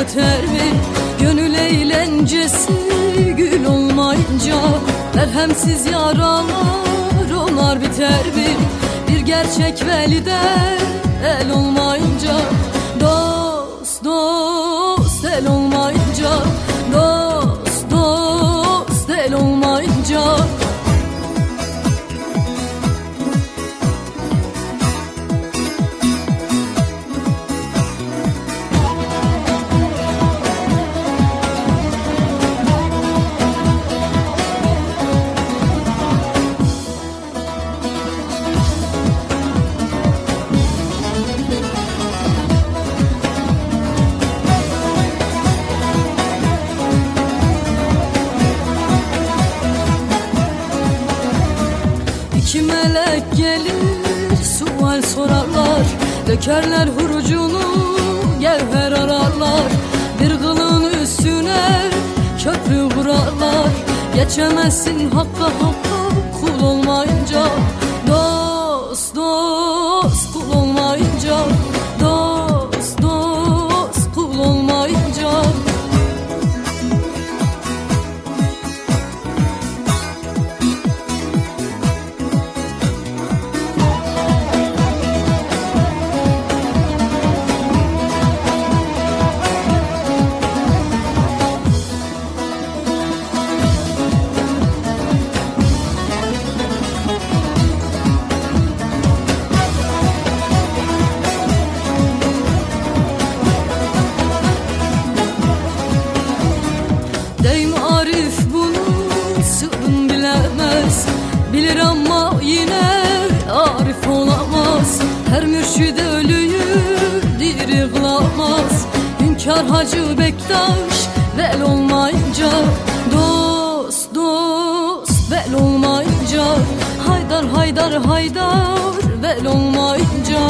biter mi? Gönül eğlencesi gül olmayınca Merhemsiz yaralar onlar biter mi? Bir gerçek velide el olmayınca İki melek gelir sual sorarlar. Dökerler hurucunu gevher ararlar. Bir kılın üstüne köprü kurarlar. Geçemezsin hakka hakka kul olmayınca yine Arif olamaz. Her mürşid ölüyü diri kılamaz. Hünkar Hacı Bektaş vel olmayınca Dost dost vel olmayınca. Haydar haydar haydar vel olmayınca